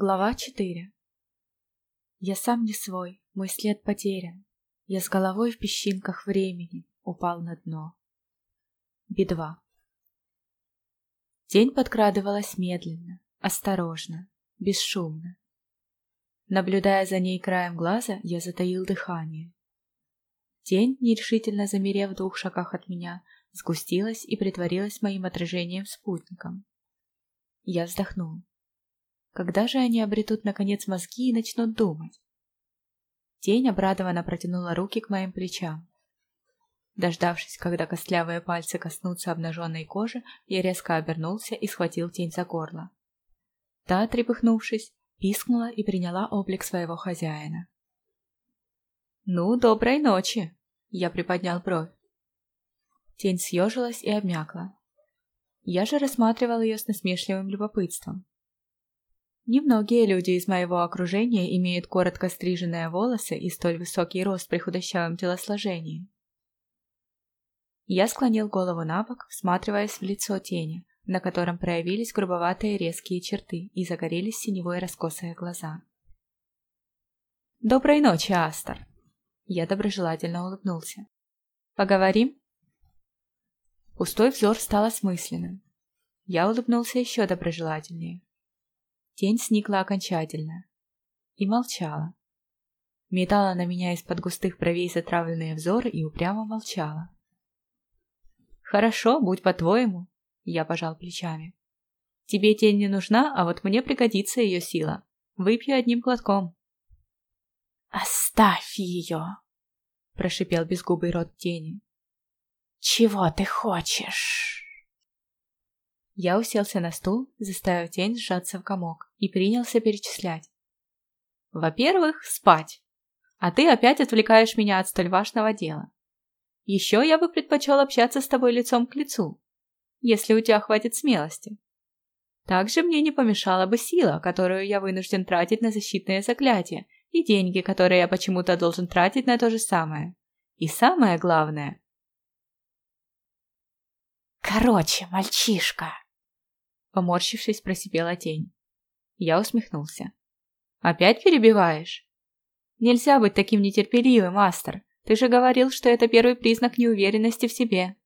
Глава 4 Я сам не свой, мой след потерян. Я с головой в песчинках времени упал на дно. Би-2 Тень подкрадывалась медленно, осторожно, бесшумно. Наблюдая за ней краем глаза, я затаил дыхание. Тень, нерешительно замерев в двух шагах от меня, сгустилась и притворилась моим отражением спутником. Я вздохнул. Когда же они обретут, наконец, мозги и начнут думать? Тень обрадованно протянула руки к моим плечам. Дождавшись, когда костлявые пальцы коснутся обнаженной кожи, я резко обернулся и схватил тень за горло. Та, трепыхнувшись, пискнула и приняла облик своего хозяина. «Ну, доброй ночи!» — я приподнял бровь. Тень съежилась и обмякла. Я же рассматривал ее с насмешливым любопытством. Немногие люди из моего окружения имеют коротко стриженные волосы и столь высокий рост при худощавом телосложении. Я склонил голову на бок, всматриваясь в лицо тени, на котором проявились грубоватые резкие черты и загорелись синевой раскосые глаза. «Доброй ночи, Астер!» Я доброжелательно улыбнулся. «Поговорим?» Пустой взор стал осмысленным. Я улыбнулся еще доброжелательнее. Тень сникла окончательно. И молчала. Метала на меня из-под густых бровей затравленные взоры и упрямо молчала. «Хорошо, будь по-твоему», — я пожал плечами. «Тебе тень не нужна, а вот мне пригодится ее сила. Выпью одним глотком». «Оставь ее!» — прошипел безгубый рот тени. «Чего ты хочешь?» Я уселся на стул, заставив тень сжаться в комок, и принялся перечислять. Во-первых, спать. А ты опять отвлекаешь меня от столь важного дела. Еще я бы предпочел общаться с тобой лицом к лицу, если у тебя хватит смелости. Также мне не помешала бы сила, которую я вынужден тратить на защитные заклятия, и деньги, которые я почему-то должен тратить на то же самое. И самое главное... Короче, мальчишка, Поморщившись, просипела тень. Я усмехнулся. «Опять перебиваешь?» «Нельзя быть таким нетерпеливым, Астер. Ты же говорил, что это первый признак неуверенности в себе.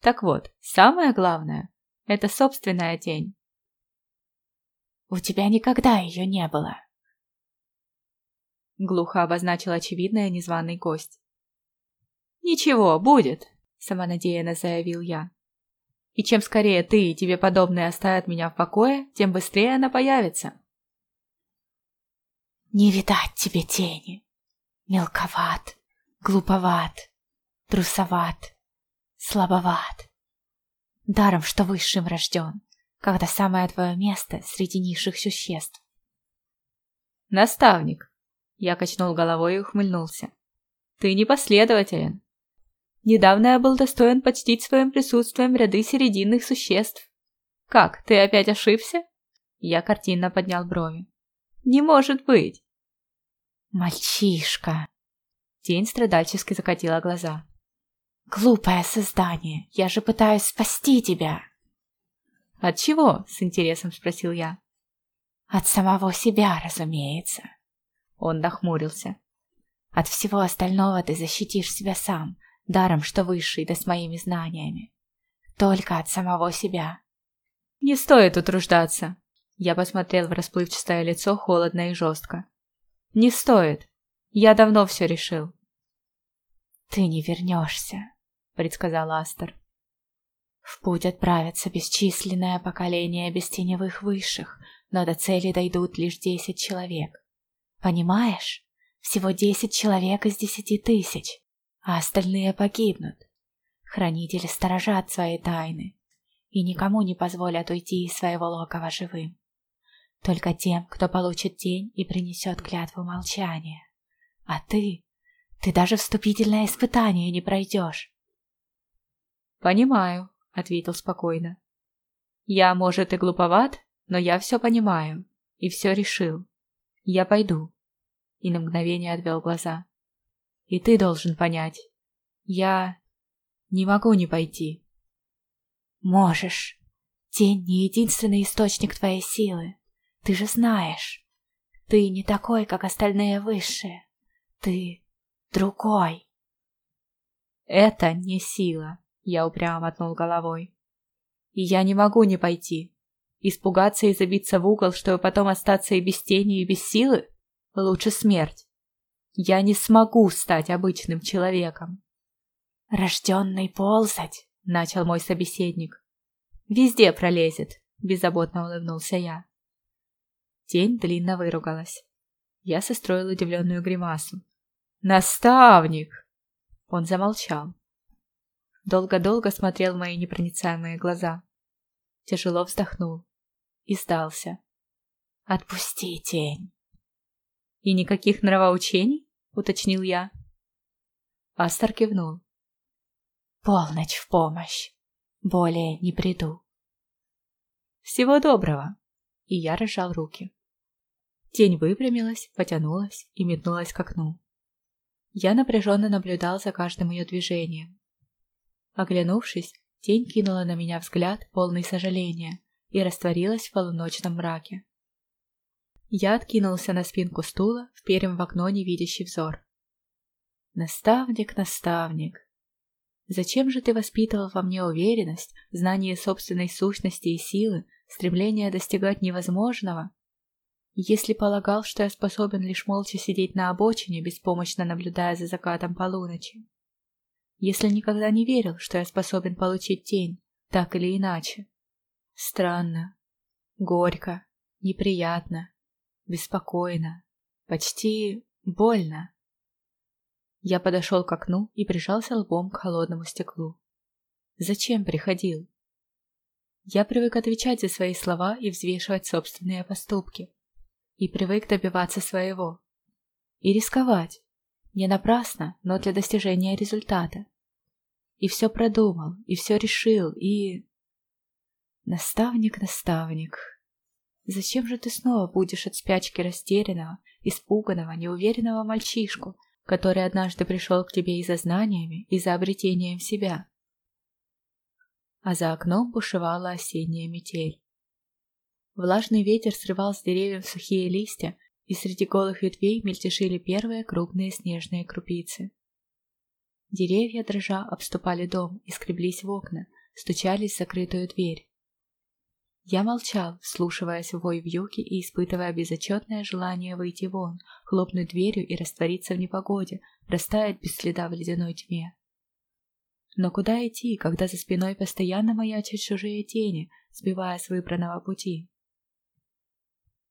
Так вот, самое главное – это собственная тень». «У тебя никогда ее не было», – глухо обозначил очевидное незваный гость. «Ничего, будет», – самонадеянно заявил я. И чем скорее ты и тебе подобные оставят меня в покое, тем быстрее она появится. Не видать тебе тени. Мелковат, глуповат, трусоват, слабоват. Даром, что высшим рожден, когда самое твое место среди низших существ. Наставник. Я качнул головой и ухмыльнулся. Ты непоследователен. Недавно я был достоин почтить своим присутствием ряды серединных существ. Как, ты опять ошибся? Я картинно поднял брови. Не может быть. Мальчишка. Тень страдальчески закатила глаза. Глупое создание, я же пытаюсь спасти тебя. От чего? С интересом спросил я. От самого себя, разумеется. Он нахмурился. От всего остального ты защитишь себя сам, даром что высший, да с моими знаниями. Только от самого себя. Не стоит утруждаться. Я посмотрел в расплывчатое лицо холодно и жестко. Не стоит. Я давно все решил. Ты не вернешься, предсказал Астер. В путь отправятся бесчисленное поколение бестеневых высших, но до цели дойдут лишь десять человек. Понимаешь? Всего десять человек из десяти тысяч а остальные погибнут. Хранители сторожат свои тайны и никому не позволят уйти из своего логова живым. Только тем, кто получит день и принесет клятву молчания. А ты, ты даже вступительное испытание не пройдешь. «Понимаю», — ответил спокойно. «Я, может, и глуповат, но я все понимаю и все решил. Я пойду». И на мгновение отвел глаза. И ты должен понять. Я не могу не пойти. Можешь. Тень не единственный источник твоей силы. Ты же знаешь, ты не такой, как остальные высшие. Ты другой. Это не сила, я упрямо мотнул головой. И я не могу не пойти. Испугаться и забиться в угол, чтобы потом остаться и без тени, и без силы? Лучше смерть. Я не смогу стать обычным человеком. Рожденный ползать, начал мой собеседник. Везде пролезет, беззаботно улыбнулся я. Тень длинно выругалась. Я состроил удивленную гримасу. «Наставник!» Он замолчал. Долго-долго смотрел в мои непроницаемые глаза. Тяжело вздохнул и сдался. «Отпусти тень!» «И никаких нравоучений?» — уточнил я. Астер кивнул. «Полночь в помощь. Более не приду». «Всего доброго!» И я разжал руки. Тень выпрямилась, потянулась и метнулась к окну. Я напряженно наблюдал за каждым ее движением. Оглянувшись, тень кинула на меня взгляд, полный сожаления, и растворилась в полуночном мраке. Я откинулся на спинку стула, вперем в окно невидящий взор. «Наставник, наставник, зачем же ты воспитывал во мне уверенность, знание собственной сущности и силы, стремление достигать невозможного, если полагал, что я способен лишь молча сидеть на обочине, беспомощно наблюдая за закатом полуночи? Если никогда не верил, что я способен получить тень, так или иначе? Странно, горько, неприятно, беспокойно, почти больно. Я подошел к окну и прижался лбом к холодному стеклу. Зачем приходил? Я привык отвечать за свои слова и взвешивать собственные поступки и привык добиваться своего. И рисковать. Не напрасно, но для достижения результата. И все продумал, и все решил, и... Наставник, наставник, зачем же ты снова будешь от спячки растерянного, испуганного, неуверенного мальчишку, который однажды пришел к тебе и за знаниями, и за обретением себя? А за окном бушевала осенняя метель. Влажный ветер срывал с деревьев сухие листья, и среди голых ветвей мельтешили первые крупные снежные крупицы. Деревья, дрожа, обступали дом и скреблись в окна, стучались в закрытую дверь. Я молчал, вслушиваясь в вой вьюги и испытывая безотчетное желание выйти вон, хлопнуть дверью и раствориться в непогоде, растаять без следа в ледяной тьме. Но куда идти, когда за спиной постоянно маячат чужие тени, сбивая с выбранного пути?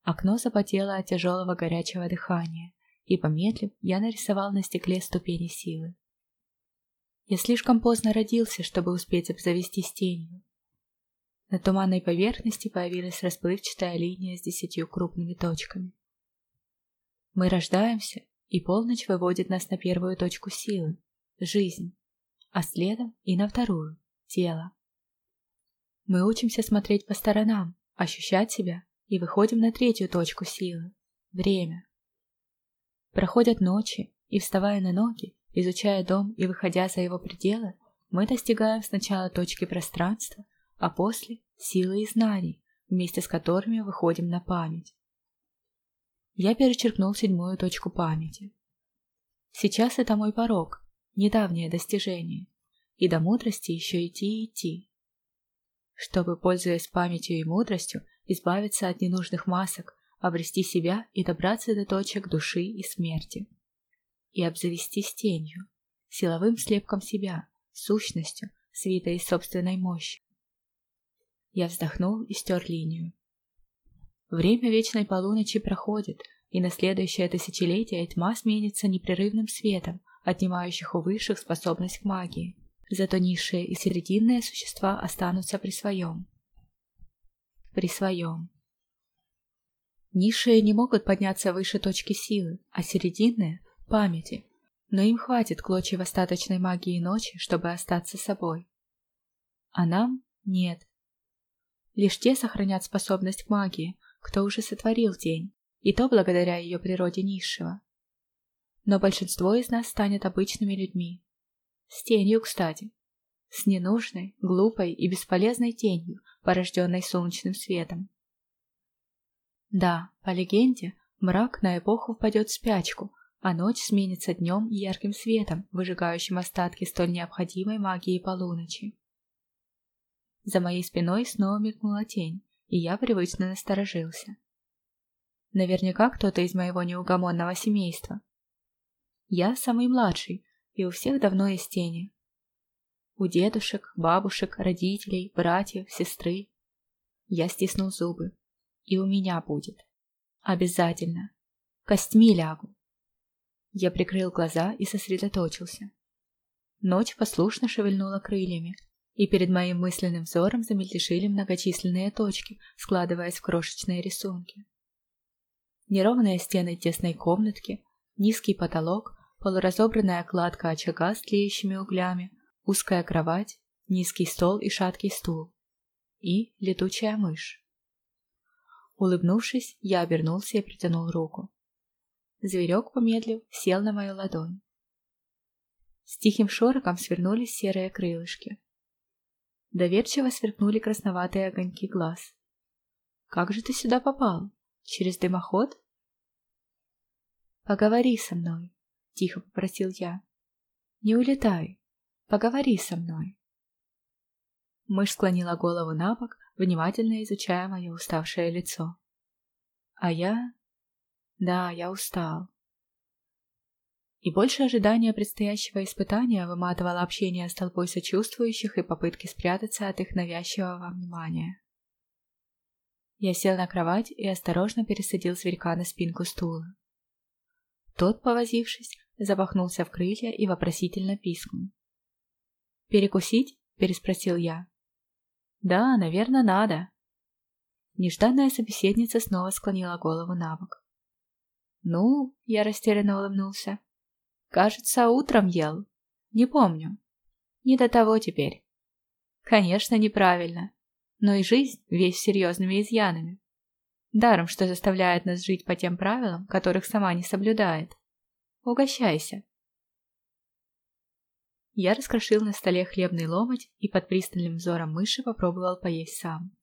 Окно запотело от тяжелого горячего дыхания, и, помедлив, я нарисовал на стекле ступени силы. Я слишком поздно родился, чтобы успеть обзавестись тенью. На туманной поверхности появилась расплывчатая линия с десятью крупными точками. Мы рождаемся, и полночь выводит нас на первую точку силы — жизнь, а следом и на вторую — тело. Мы учимся смотреть по сторонам, ощущать себя и выходим на третью точку силы – время. Проходят ночи, и, вставая на ноги, изучая дом и выходя за его пределы, мы достигаем сначала точки пространства, а после – силы и знаний, вместе с которыми выходим на память. Я перечеркнул седьмую точку памяти. Сейчас это мой порог, недавнее достижение, и до мудрости еще идти и идти. Чтобы, пользуясь памятью и мудростью, избавиться от ненужных масок, обрести себя и добраться до точек души и смерти. И обзавестись тенью, силовым слепком себя, сущностью, свитой из собственной мощи. Я вздохнул и стер линию. Время вечной полуночи проходит, и на следующее тысячелетие тьма сменится непрерывным светом, отнимающих у высших способность к магии. Зато низшие и серединные существа останутся при своем при своем. Низшие не могут подняться выше точки силы, а серединные — памяти, но им хватит клочьев остаточной магии ночи, чтобы остаться собой. А нам нет. Лишь те сохранят способность к магии, кто уже сотворил день, и то благодаря ее природе низшего. Но большинство из нас станет обычными людьми. С тенью, кстати. С ненужной, глупой и бесполезной тенью, порожденной солнечным светом. Да, по легенде, мрак на эпоху впадет в спячку, а ночь сменится днем ярким светом, выжигающим остатки столь необходимой магии полуночи. За моей спиной снова мелькнула тень, и я привычно насторожился. Наверняка кто-то из моего неугомонного семейства. Я самый младший, и у всех давно есть тени. У дедушек, бабушек, родителей, братьев, сестры. Я стиснул зубы. И у меня будет. Обязательно. Костьми лягу. Я прикрыл глаза и сосредоточился. Ночь послушно шевельнула крыльями, и перед моим мысленным взором замельтешили многочисленные точки, складываясь в крошечные рисунки. Неровные стены тесной комнатки, низкий потолок, полуразобранная кладка очага с тлеющими углями, узкая кровать, низкий стол и шаткий стул. И летучая мышь. Улыбнувшись, я обернулся и притянул руку. Зверек, помедлив, сел на мою ладонь. С тихим шороком свернулись серые крылышки. Доверчиво сверкнули красноватые огоньки глаз. «Как же ты сюда попал? Через дымоход?» «Поговори со мной», — тихо попросил я. «Не улетай. Поговори со мной». Мышь склонила голову на бок, внимательно изучая мое уставшее лицо. А я... Да, я устал. И больше ожидания предстоящего испытания выматывало общение с толпой сочувствующих и попытки спрятаться от их навязчивого внимания. Я сел на кровать и осторожно пересадил зверька на спинку стула. Тот, повозившись, запахнулся в крылья и вопросительно пискнул. «Перекусить?» – переспросил я. «Да, наверное, надо». Нежданная собеседница снова склонила голову на бок. «Ну?» – я растерянно улыбнулся. «Кажется, утром ел. Не помню. Не до того теперь». «Конечно, неправильно. Но и жизнь весь серьезными изъянами. Даром, что заставляет нас жить по тем правилам, которых сама не соблюдает. Угощайся». Я раскрошил на столе хлебный ломоть и под пристальным взором мыши попробовал поесть сам.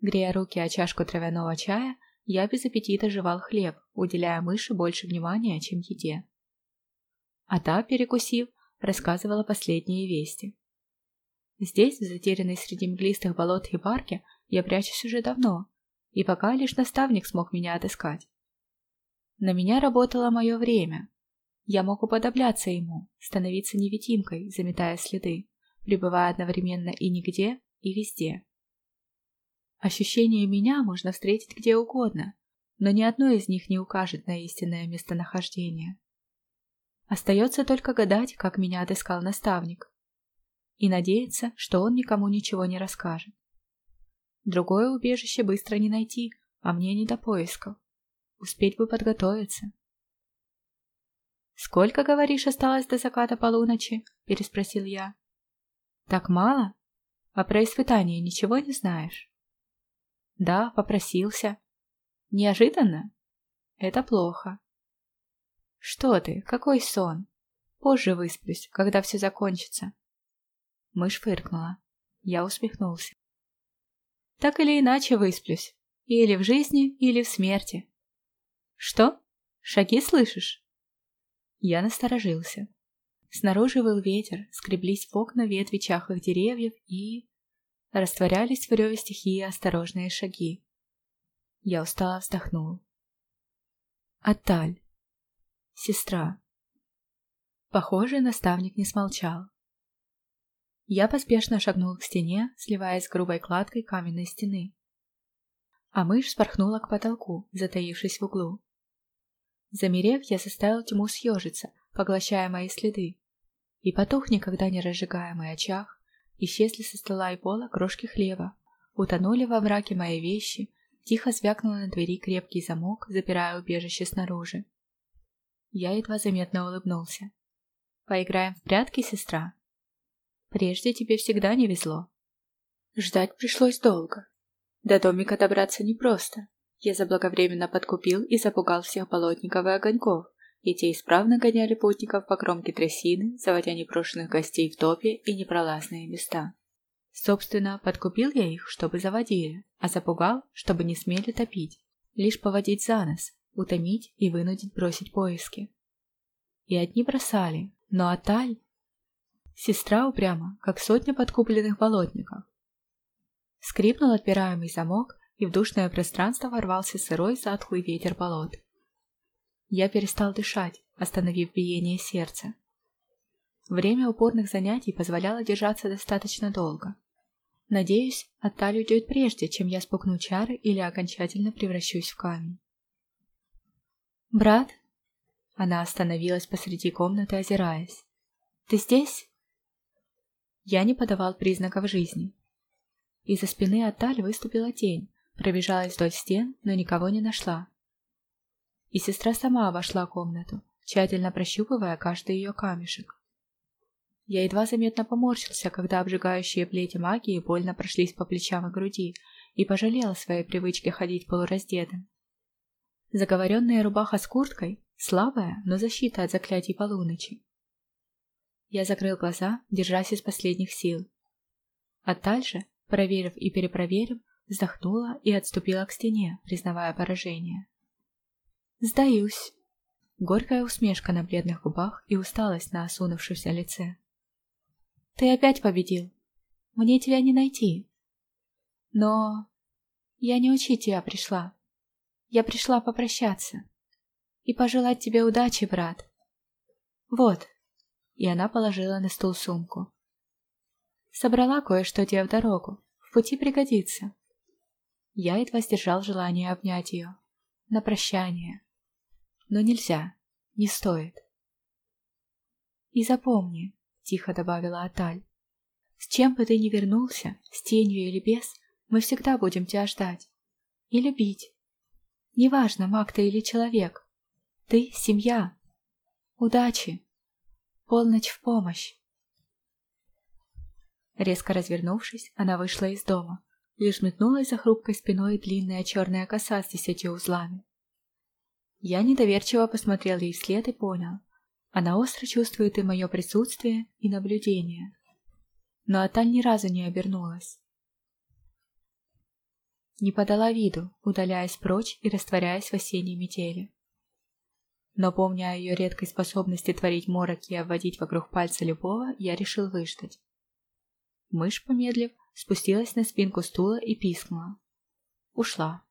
Грея руки о чашку травяного чая, я без аппетита жевал хлеб, уделяя мыши больше внимания, чем еде. А та, перекусив, рассказывала последние вести. Здесь, в затерянной среди мглистых болот и парке, я прячусь уже давно, и пока лишь наставник смог меня отыскать. На меня работало мое время, я мог уподобляться ему, становиться невидимкой, заметая следы, пребывая одновременно и нигде, и везде. Ощущение меня можно встретить где угодно, но ни одно из них не укажет на истинное местонахождение. Остается только гадать, как меня отыскал наставник, и надеяться, что он никому ничего не расскажет. Другое убежище быстро не найти, а мне не до поисков. Успеть бы подготовиться. «Сколько, говоришь, осталось до заката полуночи?» – переспросил я. «Так мало? А про испытание ничего не знаешь?» «Да, попросился. Неожиданно? Это плохо». «Что ты? Какой сон? Позже высплюсь, когда все закончится». Мышь фыркнула. Я усмехнулся. «Так или иначе высплюсь. Или в жизни, или в смерти». «Что? Шаги слышишь?» Я насторожился. Снаружи был ветер, скреблись в окна ветви чахлых деревьев и... Растворялись в реве стихии осторожные шаги. Я устало вздохнул. Аталь. Сестра. Похоже, наставник не смолчал. Я поспешно шагнул к стене, сливаясь с грубой кладкой каменной стены. А мышь спорхнула к потолку, затаившись в углу. Замерев, я заставил тьму съежиться, поглощая мои следы. И потух никогда не разжигаемый очаг, исчезли со стола и пола крошки хлеба, утонули во мраке мои вещи, тихо звякнул на двери крепкий замок, запирая убежище снаружи. Я едва заметно улыбнулся. «Поиграем в прятки, сестра?» «Прежде тебе всегда не везло». Ждать пришлось долго. До домика добраться непросто. Я заблаговременно подкупил и запугал всех болотников и огоньков, и те исправно гоняли путников по кромке трясины, заводя непрошенных гостей в топе и непролазные места. Собственно, подкупил я их, чтобы заводили, а запугал, чтобы не смели топить. лишь поводить за нос, утомить и вынудить бросить поиски. И одни бросали, но Аталь... Сестра упряма, как сотня подкупленных болотников. Скрипнул отпираемый замок, и в душное пространство ворвался сырой затхлый ветер болот. Я перестал дышать, остановив биение сердца. Время упорных занятий позволяло держаться достаточно долго. Надеюсь, Атталь уйдет прежде, чем я спукну чары или окончательно превращусь в камень. «Брат?» Она остановилась посреди комнаты, озираясь. «Ты здесь?» Я не подавал признаков жизни. Из-за спины Атталь выступила тень, пробежалась вдоль стен, но никого не нашла. И сестра сама вошла в комнату, тщательно прощупывая каждый ее камешек. Я едва заметно поморщился, когда обжигающие плети магии больно прошлись по плечам и груди, и пожалел о своей привычке ходить полураздетым. Заговоренная рубаха с курткой — слабая, но защита от заклятий полуночи. Я закрыл глаза, держась из последних сил. А дальше, проверив и перепроверив, вздохнула и отступила к стене, признавая поражение. «Сдаюсь!» Горькая усмешка на бледных губах и усталость на осунувшемся лице. Ты опять победил. Мне тебя не найти. Но я не учить тебя пришла. Я пришла попрощаться. И пожелать тебе удачи, брат. Вот. И она положила на стол сумку. Собрала кое-что тебе в дорогу. В пути пригодится. Я едва сдержал желание обнять ее. На прощание. Но нельзя. Не стоит. И запомни, — тихо добавила Аталь. «С чем бы ты ни вернулся, с тенью или без, мы всегда будем тебя ждать. И любить. Неважно, маг ты или человек. Ты — семья. Удачи. Полночь в помощь». Резко развернувшись, она вышла из дома. Лишь метнулась за хрупкой спиной длинная черная коса с десятью узлами. Я недоверчиво посмотрел ей вслед и понял — она остро чувствует и мое присутствие, и наблюдение. Но Аталь ни разу не обернулась. Не подала виду, удаляясь прочь и растворяясь в осенней метели. Но помня о ее редкой способности творить мороки и обводить вокруг пальца любого, я решил выждать. Мышь, помедлив, спустилась на спинку стула и пискнула. Ушла.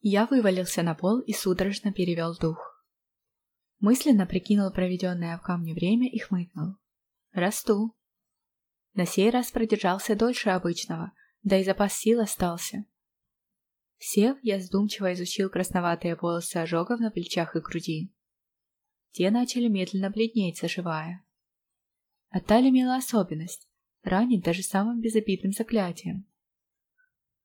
Я вывалился на пол и судорожно перевел дух. Мысленно прикинул проведенное в камне время и хмыкнул. Расту. На сей раз продержался дольше обычного, да и запас сил остался. Сев, я сдумчиво изучил красноватые полосы ожогов на плечах и груди. Те начали медленно бледнеть, заживая. А Таль имела особенность — ранить даже самым безобидным заклятием.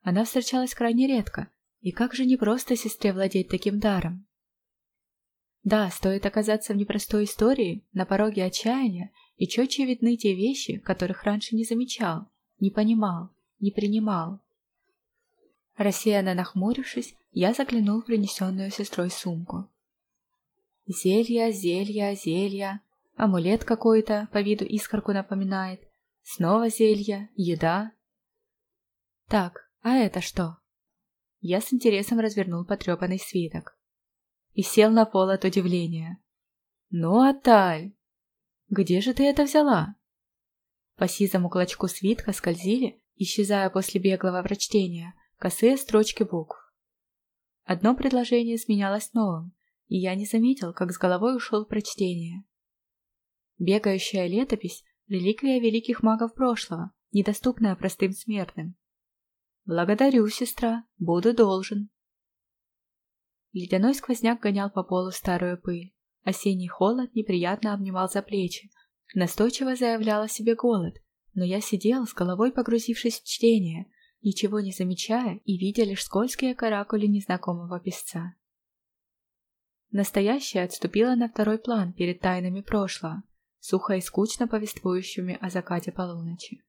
Она встречалась крайне редко, и как же непросто сестре владеть таким даром. Да, стоит оказаться в непростой истории, на пороге отчаяния, и четче видны те вещи, которых раньше не замечал, не понимал, не принимал. Рассеянно нахмурившись, я заглянул в принесенную сестрой сумку. Зелья, зелья, зелья, амулет какой-то, по виду искорку напоминает, снова зелья, еда. Так, а это что? Я с интересом развернул потрепанный свиток и сел на пол от удивления. «Ну, Аталь, где же ты это взяла?» По сизому клочку свитка скользили, исчезая после беглого прочтения, косые строчки букв. Одно предложение сменялось новым, и я не заметил, как с головой ушел прочтение. Бегающая летопись — реликвия великих магов прошлого, недоступная простым смертным. «Благодарю, сестра, буду должен», Ледяной сквозняк гонял по полу старую пыль. Осенний холод неприятно обнимал за плечи. Настойчиво заявлял о себе голод, но я сидел, с головой погрузившись в чтение, ничего не замечая и видя лишь скользкие каракули незнакомого песца. Настоящее отступило на второй план перед тайнами прошлого, сухо и скучно повествующими о закате полуночи.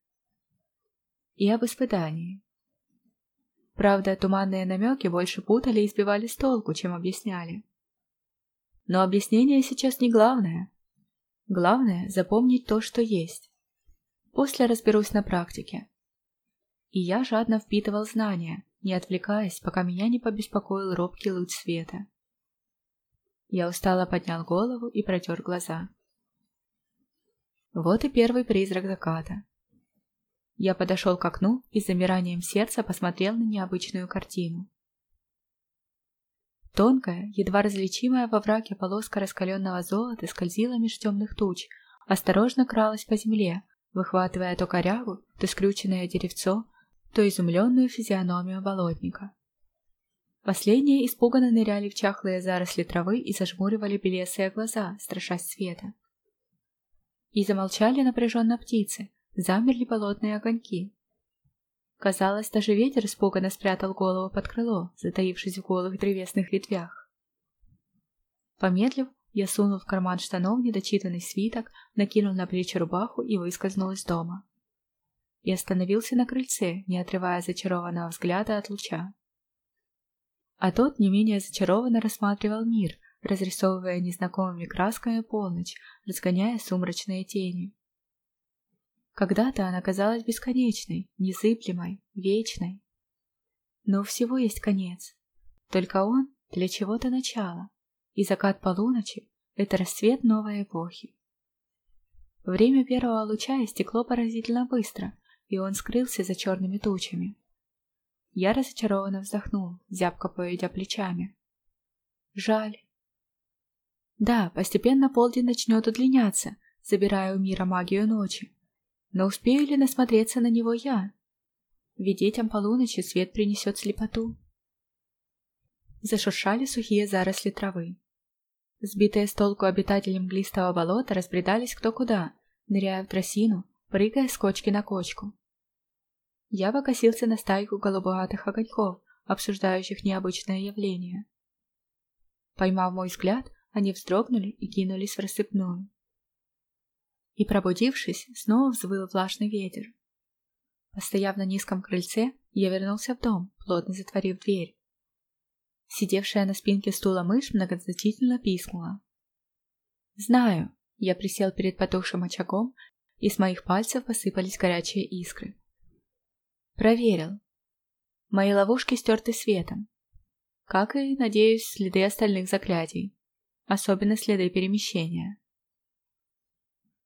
И об испытании, Правда, туманные намеки больше путали и сбивали с толку, чем объясняли. Но объяснение сейчас не главное. Главное — запомнить то, что есть. После разберусь на практике. И я жадно впитывал знания, не отвлекаясь, пока меня не побеспокоил робкий луч света. Я устало поднял голову и протер глаза. Вот и первый призрак заката. Я подошел к окну и с замиранием сердца посмотрел на необычную картину. Тонкая, едва различимая во враке полоска раскаленного золота скользила меж темных туч, осторожно кралась по земле, выхватывая то корягу, то скрюченное деревцо, то изумленную физиономию болотника. Последние испуганно ныряли в чахлые заросли травы и зажмуривали белесые глаза, страшась света. И замолчали напряженно птицы, замерли болотные огоньки. Казалось, даже ветер испуганно спрятал голову под крыло, затаившись в голых древесных ветвях. Помедлив, я сунул в карман штанов недочитанный свиток, накинул на плечи рубаху и выскользнул из дома. И остановился на крыльце, не отрывая зачарованного взгляда от луча. А тот не менее зачарованно рассматривал мир, разрисовывая незнакомыми красками полночь, разгоняя сумрачные тени. Когда-то она казалась бесконечной, незыблемой, вечной. Но у всего есть конец. Только он для чего-то начало, и закат полуночи — это рассвет новой эпохи. Время первого луча истекло поразительно быстро, и он скрылся за черными тучами. Я разочарованно вздохнул, зябко поведя плечами. Жаль. Да, постепенно полдень начнет удлиняться, забирая у мира магию ночи. Но успею ли насмотреться на него я? Ведь детям полуночи свет принесет слепоту. Зашуршали сухие заросли травы. Сбитые с толку обитатели мглистого болота разбредались кто куда, ныряя в трясину, прыгая с кочки на кочку. Я покосился на стайку голубоватых огоньков, обсуждающих необычное явление. Поймав мой взгляд, они вздрогнули и кинулись в рассыпную. И, пробудившись, снова взвыл влажный ветер. Постояв на низком крыльце, я вернулся в дом, плотно затворив дверь. Сидевшая на спинке стула мышь многозначительно пискнула. «Знаю», — я присел перед потухшим очагом, и с моих пальцев посыпались горячие искры. «Проверил. Мои ловушки стерты светом. Как и, надеюсь, следы остальных заклятий особенно следы перемещения.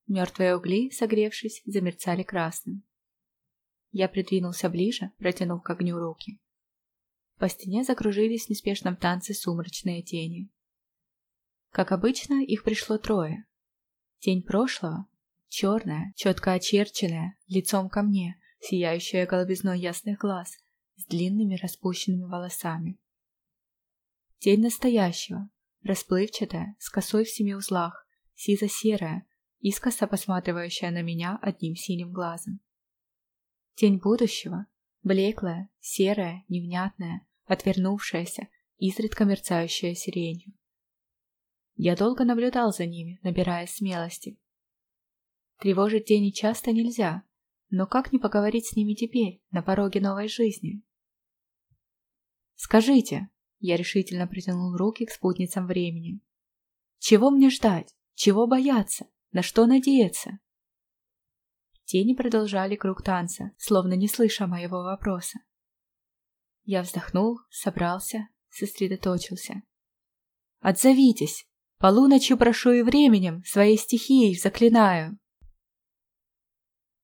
Мертвые угли, согревшись, замерцали красным. Я придвинулся ближе, протянув к огню руки. По стене закружились в неспешном танце сумрачные тени. Как обычно, их пришло трое. Тень прошлого, черная, четко очерченная, лицом ко мне, сияющая голубизной ясных глаз, с длинными распущенными волосами. Тень настоящего, расплывчатая, с косой в семи узлах, сизо-серая, искоса посматривающая на меня одним синим глазом. Тень будущего, блеклая, серая, невнятная, отвернувшаяся, изредка мерцающая сиренью. Я долго наблюдал за ними, набирая смелости. Тревожить тени часто нельзя, но как не поговорить с ними теперь, на пороге новой жизни? «Скажите», я решительно протянул руки к спутницам времени. Чего мне ждать? Чего бояться? На что надеяться? Тени продолжали круг танца, словно не слыша моего вопроса. Я вздохнул, собрался, сосредоточился. «Отзовитесь! Полуночью прошу и временем, своей стихией заклинаю!»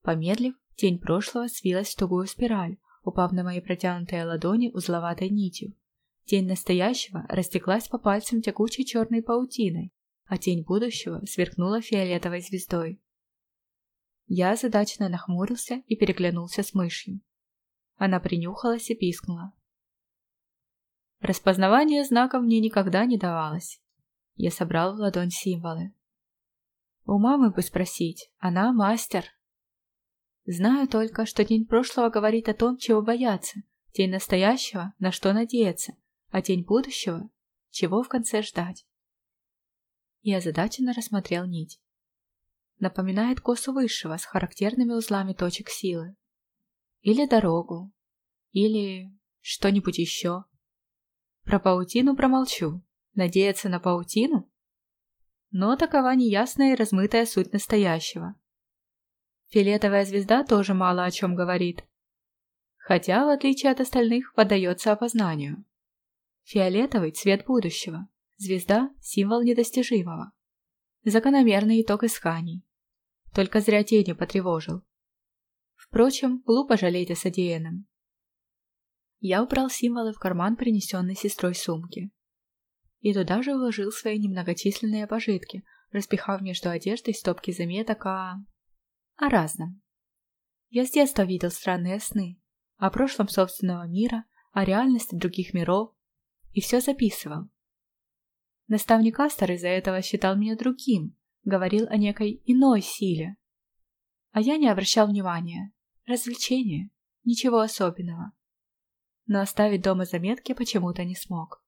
Помедлив, тень прошлого свилась в тугую спираль, упав на мои протянутые ладони узловатой нитью. Тень настоящего растеклась по пальцам текучей черной паутиной, а тень будущего сверкнула фиолетовой звездой. Я задачно нахмурился и переглянулся с мышью. Она принюхалась и пискнула. Распознавание знаков мне никогда не давалось. Я собрал в ладонь символы. У мамы бы спросить, она мастер. Знаю только, что день прошлого говорит о том, чего бояться, день настоящего, на что надеяться, а день будущего? Чего в конце ждать? Я озадаченно рассмотрел нить. Напоминает косу высшего с характерными узлами точек силы. Или дорогу. Или что-нибудь еще. Про паутину промолчу. Надеяться на паутину? Но такова неясная и размытая суть настоящего. Фиолетовая звезда тоже мало о чем говорит. хотя, в отличие от остальных, поддается опознанию. Фиолетовый – цвет будущего, звезда – символ недостижимого. Закономерный итог исканий. Только зря тени потревожил. Впрочем, глупо жалеть о содеянном. Я убрал символы в карман, принесенной сестрой сумки. И туда же уложил свои немногочисленные пожитки, распихав между одеждой стопки заметок о... о разном. Я с детства видел странные сны, о прошлом собственного мира, о реальности других миров, и все записывал. Наставник Астер из-за этого считал меня другим, говорил о некой иной силе. А я не обращал внимания. Развлечение. Ничего особенного. Но оставить дома заметки почему-то не смог.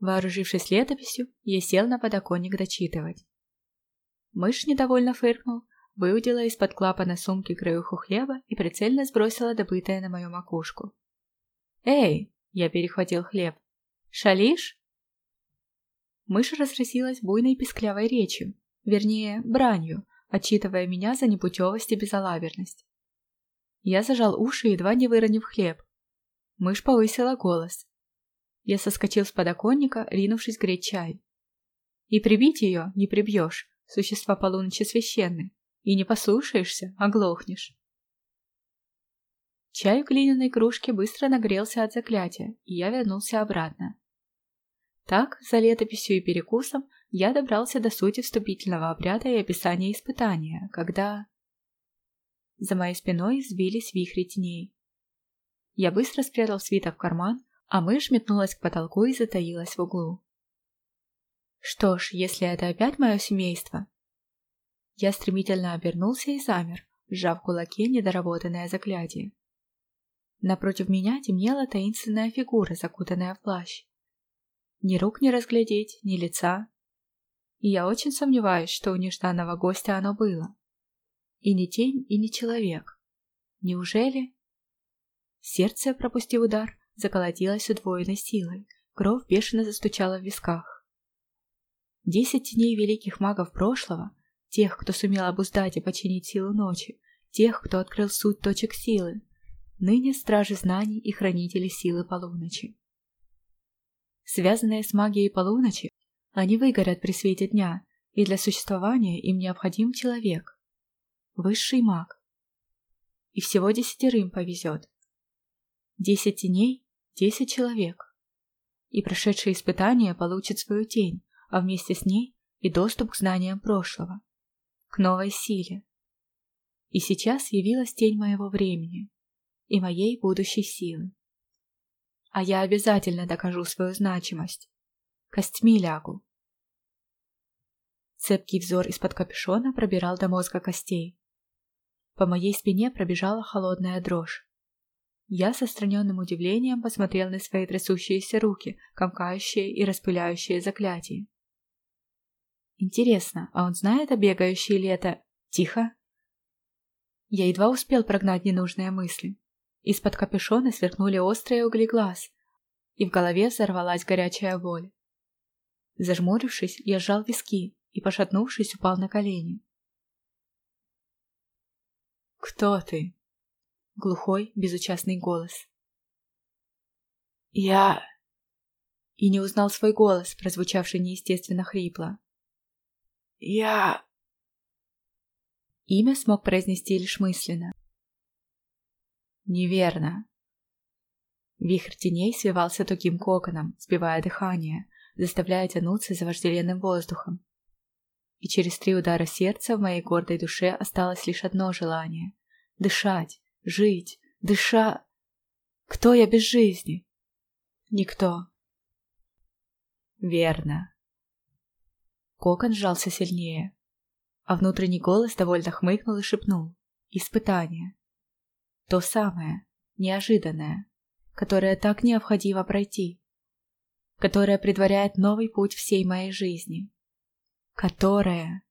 Вооружившись летописью, я сел на подоконник дочитывать. Мышь недовольно фыркнул, выудила из-под клапана сумки краюху хлеба и прицельно сбросила добытое на мою макушку. «Эй!» — я перехватил хлеб. «Шалишь?» Мышь разразилась буйной песклявой речью, вернее, бранью, отчитывая меня за непутевость и безалаберность. Я зажал уши, едва не выронив хлеб. Мышь повысила голос. Я соскочил с подоконника, ринувшись греть чай. И прибить ее не прибьешь, существа полуночи священны, и не послушаешься, оглохнешь. Чай в глиняной кружке быстро нагрелся от заклятия, и я вернулся обратно. Так, за летописью и перекусом, я добрался до сути вступительного обряда и описания испытания, когда... За моей спиной сбились вихри теней. Я быстро спрятал свиток в карман, а мышь метнулась к потолку и затаилась в углу. Что ж, если это опять мое семейство... Я стремительно обернулся и замер, сжав в кулаке недоработанное заклятие. Напротив меня темнела таинственная фигура, закутанная в плащ. Ни рук не разглядеть, ни лица. И я очень сомневаюсь, что у нежданного гостя оно было. И не тень, и не человек. Неужели... Сердце, пропустив удар, заколотилось удвоенной силой, кровь бешено застучала в висках. Десять теней великих магов прошлого, тех, кто сумел обуздать и починить силу ночи, тех, кто открыл суть точек силы, ныне стражи знаний и хранители силы полуночи. Связанные с магией полуночи, они выгорят при свете дня, и для существования им необходим человек. Высший маг. И всего десятерым повезет. Десять теней – десять человек. И прошедшие испытания получат свою тень, а вместе с ней и доступ к знаниям прошлого, к новой силе. И сейчас явилась тень моего времени и моей будущей силы. А я обязательно докажу свою значимость. Костьми лягу. Цепкий взор из-под капюшона пробирал до мозга костей. По моей спине пробежала холодная дрожь. Я с отстраненным удивлением посмотрел на свои трясущиеся руки, комкающие и распыляющие заклятия. Интересно, а он знает о бегающей лето? Тихо. Я едва успел прогнать ненужные мысли. Из-под капюшона сверкнули острые угли глаз, и в голове взорвалась горячая боль. Зажмурившись, я сжал виски и, пошатнувшись, упал на колени. «Кто ты?» — глухой, безучастный голос. «Я...» И не узнал свой голос, прозвучавший неестественно хрипло. «Я...» Имя смог произнести лишь мысленно. Неверно. Вихрь теней свивался тугим коконом, сбивая дыхание, заставляя тянуться за вожделенным воздухом. И через три удара сердца в моей гордой душе осталось лишь одно желание — дышать, жить, дыша... Кто я без жизни? Никто. Верно. Кокон сжался сильнее, а внутренний голос довольно хмыкнул и шепнул. Испытание. То самое, неожиданное, которое так необходимо пройти, которое предваряет новый путь всей моей жизни, которое...